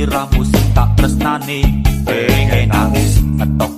irahmu sing tak tresnani. Pengen nangis atau